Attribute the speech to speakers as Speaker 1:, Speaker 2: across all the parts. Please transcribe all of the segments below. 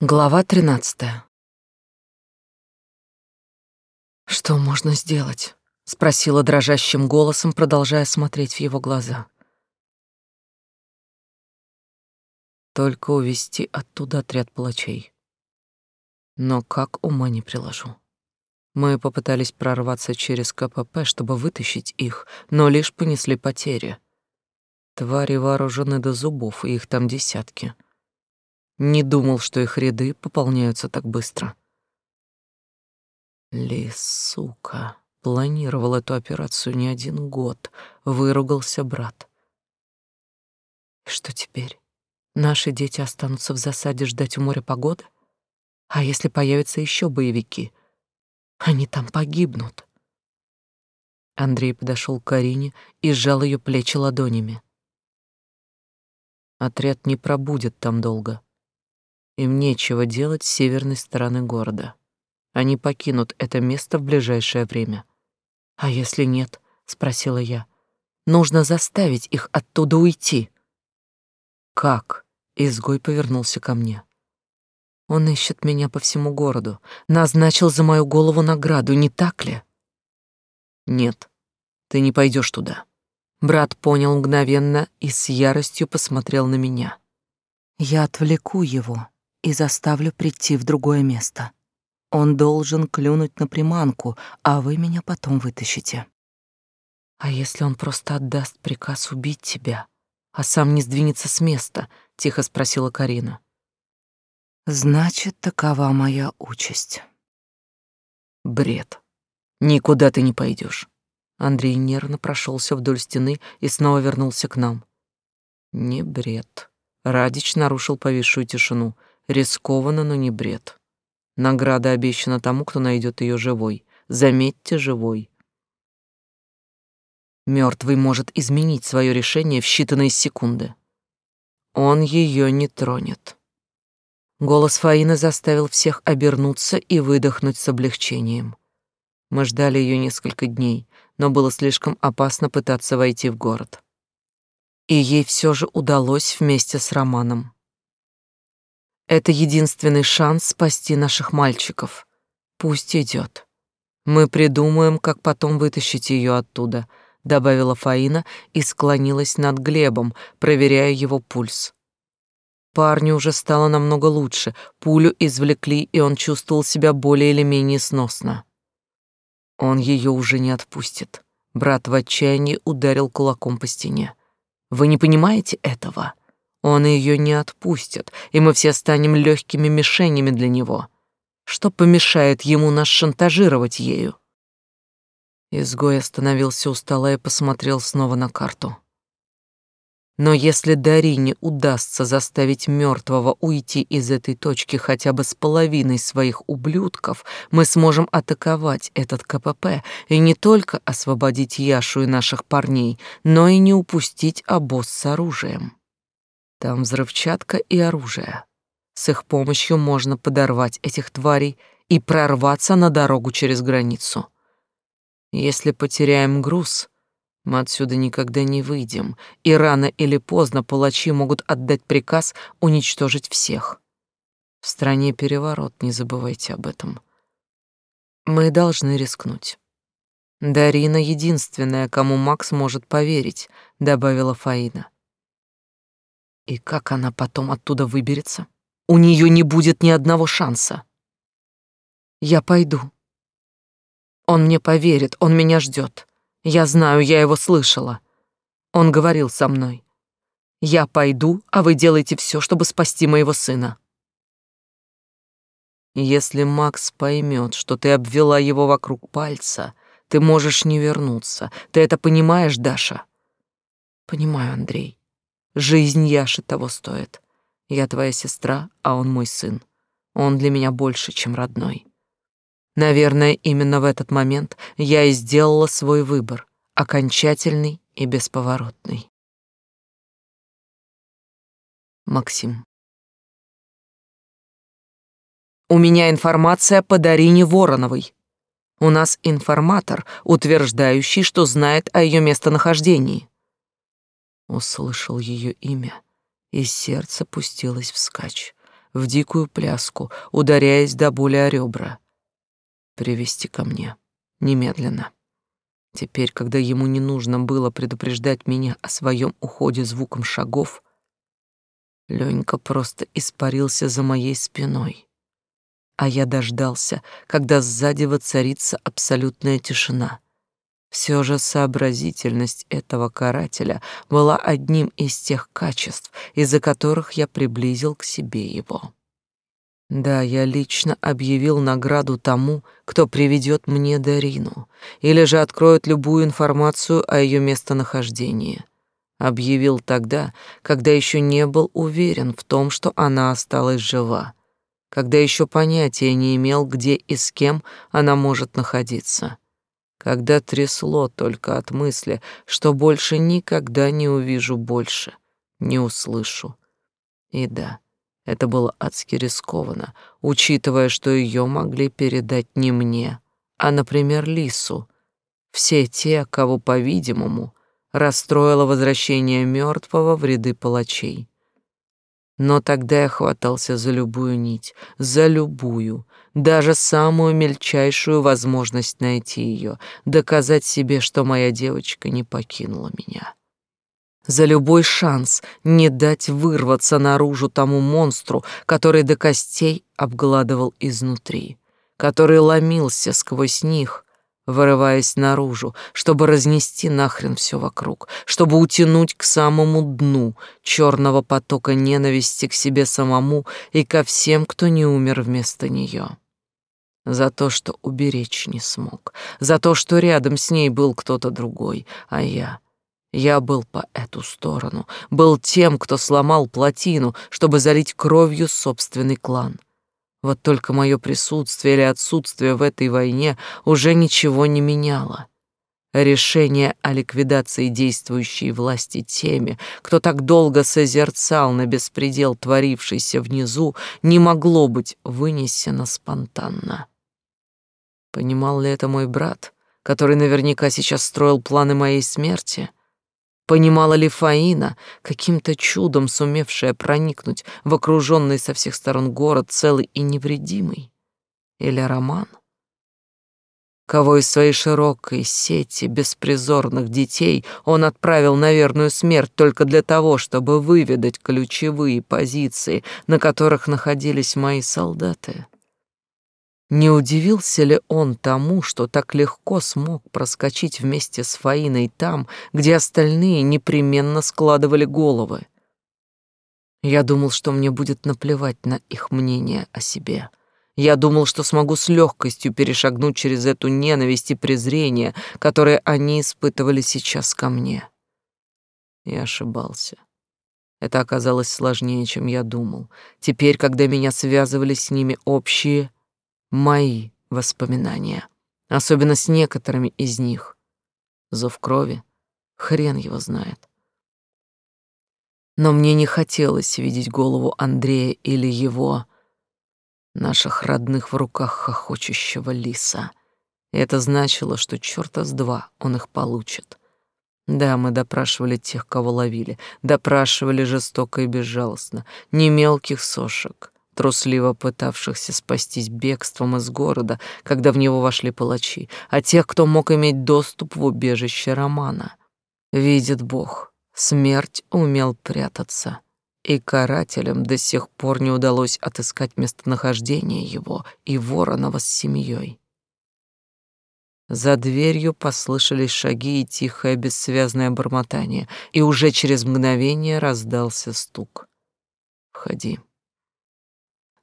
Speaker 1: Глава тринадцатая. Что можно сделать? спросила дрожащим голосом, продолжая смотреть в его глаза. Только увести оттуда отряд палачей. Но как ума не приложу. Мы попытались прорваться через КПП, чтобы вытащить их, но лишь понесли потери. Твари вооружены до зубов, и их там десятки. Не думал, что их ряды пополняются так быстро. Ли, сука, планировал эту операцию не один год, выругался брат. Что теперь? Наши дети останутся в засаде ждать у моря погоды? А если появятся еще боевики? Они там погибнут. Андрей подошел к Карине и сжал ее плечи ладонями. Отряд не пробудет там долго. Им нечего делать с северной стороны города. Они покинут это место в ближайшее время. А если нет, спросила я. Нужно заставить их оттуда уйти. Как? Изгой повернулся ко мне. Он ищет меня по всему городу, назначил за мою голову награду, не так ли? Нет. Ты не пойдешь туда. Брат понял мгновенно и с яростью посмотрел на меня. Я отвлеку его, и заставлю прийти в другое место. Он должен клюнуть на приманку, а вы меня потом вытащите. А если он просто отдаст приказ убить тебя, а сам не сдвинется с места? тихо спросила Карина. Значит, такова моя участь. Бред. Никуда ты не пойдешь. Андрей нервно прошелся вдоль стены и снова вернулся к нам. Не бред. Радич нарушил повисшую тишину. Рискованно, но не бред. Награда обещана тому, кто найдет ее живой. Заметьте, живой. Мертвый может изменить свое решение в считанные секунды. Он ее не тронет. Голос Фаины заставил всех обернуться и выдохнуть с облегчением. Мы ждали ее несколько дней, но было слишком опасно пытаться войти в город. И ей все же удалось вместе с Романом. Это единственный шанс спасти наших мальчиков. Пусть идет. Мы придумаем, как потом вытащить ее оттуда, добавила Фаина и склонилась над Глебом, проверяя его пульс. Парню уже стало намного лучше. Пулю извлекли, и он чувствовал себя более или менее сносно. Он ее уже не отпустит. Брат в отчаянии ударил кулаком по стене. Вы не понимаете этого? Он ее не отпустит, и мы все станем легкими мишенями для него. Что помешает ему нас шантажировать ею? Изгой остановился у стола и посмотрел снова на карту. Но если Дарине удастся заставить мертвого уйти из этой точки хотя бы с половиной своих ублюдков, мы сможем атаковать этот КПП и не только освободить Яшу и наших парней, но и не упустить обоз с оружием. Там взрывчатка и оружие. С их помощью можно подорвать этих тварей и прорваться на дорогу через границу. Если потеряем груз, мы отсюда никогда не выйдем, и рано или поздно палачи могут отдать приказ уничтожить всех. В стране переворот, не забывайте об этом. Мы должны рискнуть. Дарина единственная, кому Макс может поверить, добавила Фаина. И как она потом оттуда выберется? У нее не будет ни одного шанса. Я пойду. Он мне поверит, он меня ждет. Я знаю, я его слышала. Он говорил со мной. Я пойду, а вы делаете все, чтобы спасти моего сына. Если Макс поймет, что ты обвела его вокруг пальца, ты можешь не вернуться. Ты это понимаешь, Даша? Понимаю, Андрей. Жизнь Яши того стоит. Я твоя сестра, а он мой сын. Он для меня больше, чем родной. Наверное, именно в этот момент я и сделала свой выбор, окончательный и бесповоротный. Максим. У меня информация по Дарине Вороновой. У нас информатор, утверждающий, что знает о ее местонахождении. Услышал ее имя, и сердце пустилось вскачь. в дикую пляску, ударяясь до боли о ребра. Привести ко мне. Немедленно. Теперь, когда ему не нужно было предупреждать меня о своем уходе звуком шагов, Ленька просто испарился за моей спиной. А я дождался, когда сзади воцарится абсолютная тишина. Все же сообразительность этого карателя была одним из тех качеств, из-за которых я приблизил к себе его. Да, я лично объявил награду тому, кто приведет мне Дарину, или же откроет любую информацию о ее местонахождении. Объявил тогда, когда еще не был уверен в том, что она осталась жива, когда еще понятия не имел, где и с кем она может находиться, когда трясло только от мысли, что больше никогда не увижу больше, не услышу. И да, это было адски рискованно, учитывая, что ее могли передать не мне, а, например, Лису. Все те, кого, по-видимому, расстроило возвращение мертвого в ряды палачей. Но тогда я хватался за любую нить, за любую, даже самую мельчайшую возможность найти ее, доказать себе, что моя девочка не покинула меня. За любой шанс не дать вырваться наружу тому монстру, который до костей обгладывал изнутри, который ломился сквозь них, вырываясь наружу, чтобы разнести нахрен все вокруг, чтобы утянуть к самому дну черного потока ненависти к себе самому и ко всем, кто не умер вместо нее. За то, что уберечь не смог, за то, что рядом с ней был кто-то другой, а я — я был по эту сторону, был тем, кто сломал плотину, чтобы залить кровью собственный клан. Вот только мое присутствие или отсутствие в этой войне уже ничего не меняло. Решение о ликвидации действующей власти теми, кто так долго созерцал на беспредел творившийся внизу, не могло быть вынесено спонтанно. Понимал ли это мой брат, который наверняка сейчас строил планы моей смерти? Понимала ли Фаина, каким-то чудом сумевшая проникнуть в окруженный со всех сторон город целый и невредимый? Или Роман? Кого из своей широкой сети беспризорных детей он отправил на верную смерть только для того, чтобы выведать ключевые позиции, на которых находились мои солдаты? Не удивился ли он тому, что так легко смог проскочить вместе с Фаиной там, где остальные непременно складывали головы? Я думал, что мне будет наплевать на их мнение о себе. Я думал, что смогу с легкостью перешагнуть через эту ненависть и презрение, которые они испытывали сейчас ко мне. Я ошибался. Это оказалось сложнее, чем я думал. Теперь, когда меня связывали с ними общие мои воспоминания, особенно с некоторыми из них. Зов крови, хрен его знает. Но мне не хотелось видеть голову Андрея или его, наших родных в руках хохочущего лиса. Это значило, что чёрта с два он их получит. Да, мы допрашивали тех, кого ловили, допрашивали жестоко и безжалостно, не мелких сошек, трусливо пытавшихся спастись бегством из города, когда в него вошли палачи, а тех, кто мог иметь доступ в убежище Романа. Видит Бог, смерть умел прятаться, и карателям до сих пор не удалось отыскать местонахождение его и Воронова с семьей. За дверью послышались шаги и тихое бессвязное бормотание, и уже через мгновение раздался стук. «Входи».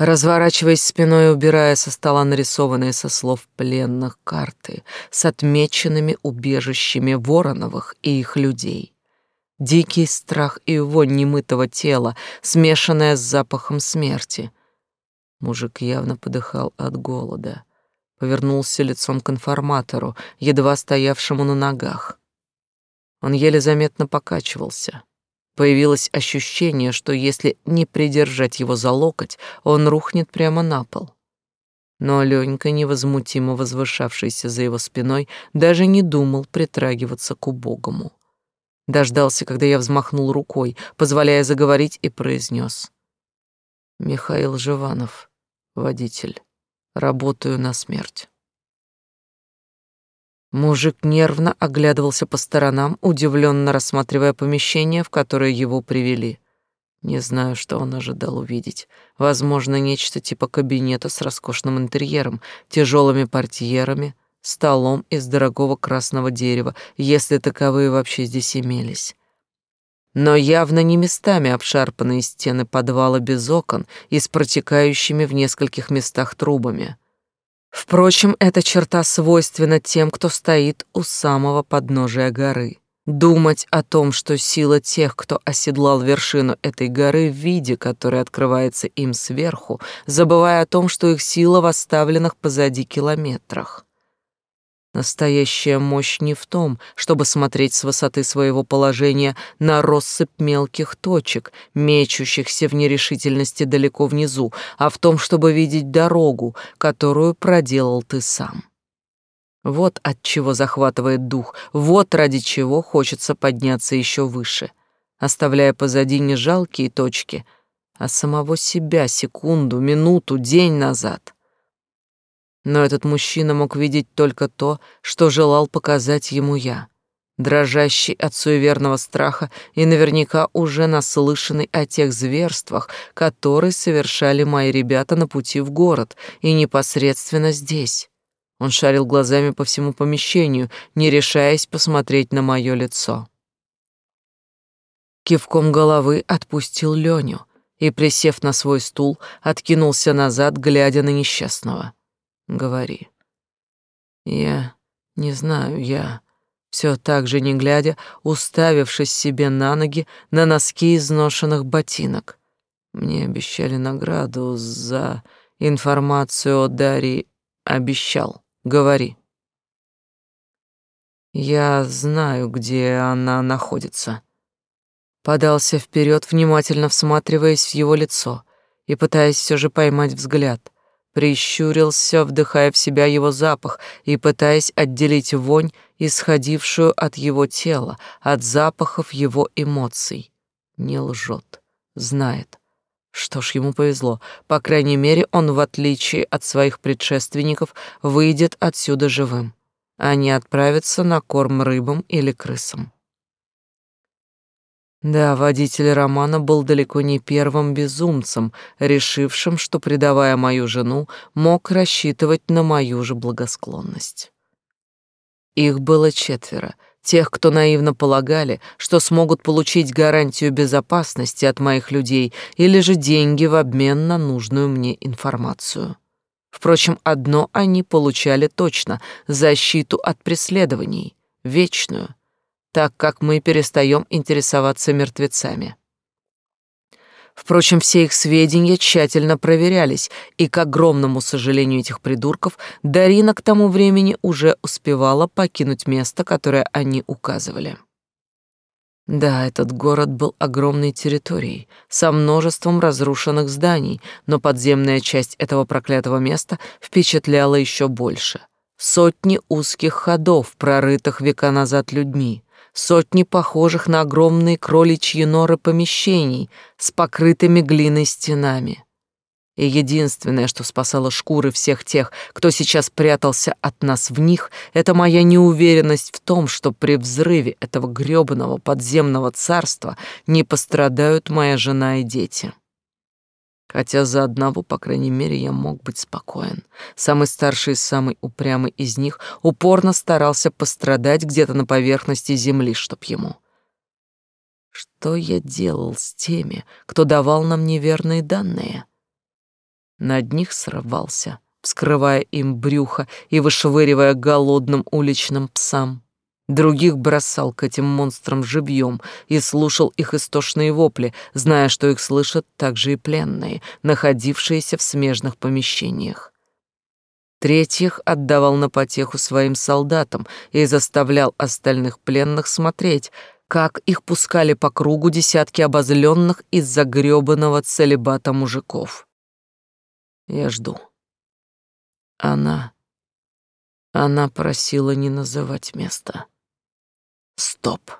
Speaker 1: Разворачиваясь спиной и убирая со стола нарисованные со слов пленных карты с отмеченными убежищами Вороновых и их людей. Дикий страх и вонь немытого тела, смешанная с запахом смерти. Мужик явно подыхал от голода. Повернулся лицом к информатору, едва стоявшему на ногах. Он еле заметно покачивался. Появилось ощущение, что если не придержать его за локоть, он рухнет прямо на пол. Но Ленька, невозмутимо возвышавшийся за его спиной, даже не думал притрагиваться к убогому. Дождался, когда я взмахнул рукой, позволяя заговорить, и произнес. Михаил Живанов, водитель. Работаю на смерть. Мужик нервно оглядывался по сторонам, удивленно рассматривая помещение, в которое его привели. Не знаю, что он ожидал увидеть. Возможно, нечто типа кабинета с роскошным интерьером, тяжелыми портьерами, столом из дорогого красного дерева, если таковые вообще здесь имелись. Но явно не местами обшарпанные стены подвала без окон и с протекающими в нескольких местах трубами. Впрочем, эта черта свойственна тем, кто стоит у самого подножия горы. Думать о том, что сила тех, кто оседлал вершину этой горы в виде, который открывается им сверху, забывая о том, что их сила в оставленных позади километрах. Настоящая мощь не в том, чтобы смотреть с высоты своего положения на россыпь мелких точек, мечущихся в нерешительности далеко внизу, а в том, чтобы видеть дорогу, которую проделал ты сам. Вот от чего захватывает дух, вот ради чего хочется подняться еще выше, оставляя позади не жалкие точки, а самого себя секунду, минуту, день назад — но этот мужчина мог видеть только то, что желал показать ему я, дрожащий от суеверного страха и наверняка уже наслышанный о тех зверствах, которые совершали мои ребята на пути в город и непосредственно здесь. Он шарил глазами по всему помещению, не решаясь посмотреть на мое лицо. Кивком головы отпустил Леню и, присев на свой стул, откинулся назад, глядя на несчастного. Говори. Я не знаю, я все так же не глядя, уставившись себе на ноги, на носки изношенных ботинок. Мне обещали награду за информацию о Дарье. Обещал. Говори. Я знаю, где она находится. Подался вперед, внимательно всматриваясь в его лицо и пытаясь все же поймать взгляд — прищурился, вдыхая в себя его запах и пытаясь отделить вонь, исходившую от его тела, от запахов его эмоций. Не лжет, знает. Что ж, ему повезло. По крайней мере, он, в отличие от своих предшественников, выйдет отсюда живым, а не отправится на корм рыбам или крысам. Да, водитель Романа был далеко не первым безумцем, решившим, что, предавая мою жену, мог рассчитывать на мою же благосклонность. Их было четверо, тех, кто наивно полагали, что смогут получить гарантию безопасности от моих людей или же деньги в обмен на нужную мне информацию. Впрочем, одно они получали точно — защиту от преследований, вечную — так как мы перестаем интересоваться мертвецами. Впрочем, все их сведения тщательно проверялись, и, к огромному сожалению этих придурков, Дарина к тому времени уже успевала покинуть место, которое они указывали. Да, этот город был огромной территорией, со множеством разрушенных зданий, но подземная часть этого проклятого места впечатляла еще больше. Сотни узких ходов, прорытых века назад людьми, сотни похожих на огромные кроличьи норы помещений с покрытыми глиной стенами. И единственное, что спасало шкуры всех тех, кто сейчас прятался от нас в них, это моя неуверенность в том, что при взрыве этого грёбаного подземного царства не пострадают моя жена и дети. Хотя за одного, по крайней мере, я мог быть спокоен. Самый старший и самый упрямый из них упорно старался пострадать где-то на поверхности земли, чтоб ему. Что я делал с теми, кто давал нам неверные данные? На одних срывался, вскрывая им брюхо и вышвыривая голодным уличным псам. Других бросал к этим монстрам живьем и слушал их истошные вопли, зная, что их слышат также и пленные, находившиеся в смежных помещениях. Третьих отдавал на потеху своим солдатам и заставлял остальных пленных смотреть, как их пускали по кругу десятки обозленных из-за грёбаного целебата мужиков. Я жду. Она... Она просила не называть место. Стоп.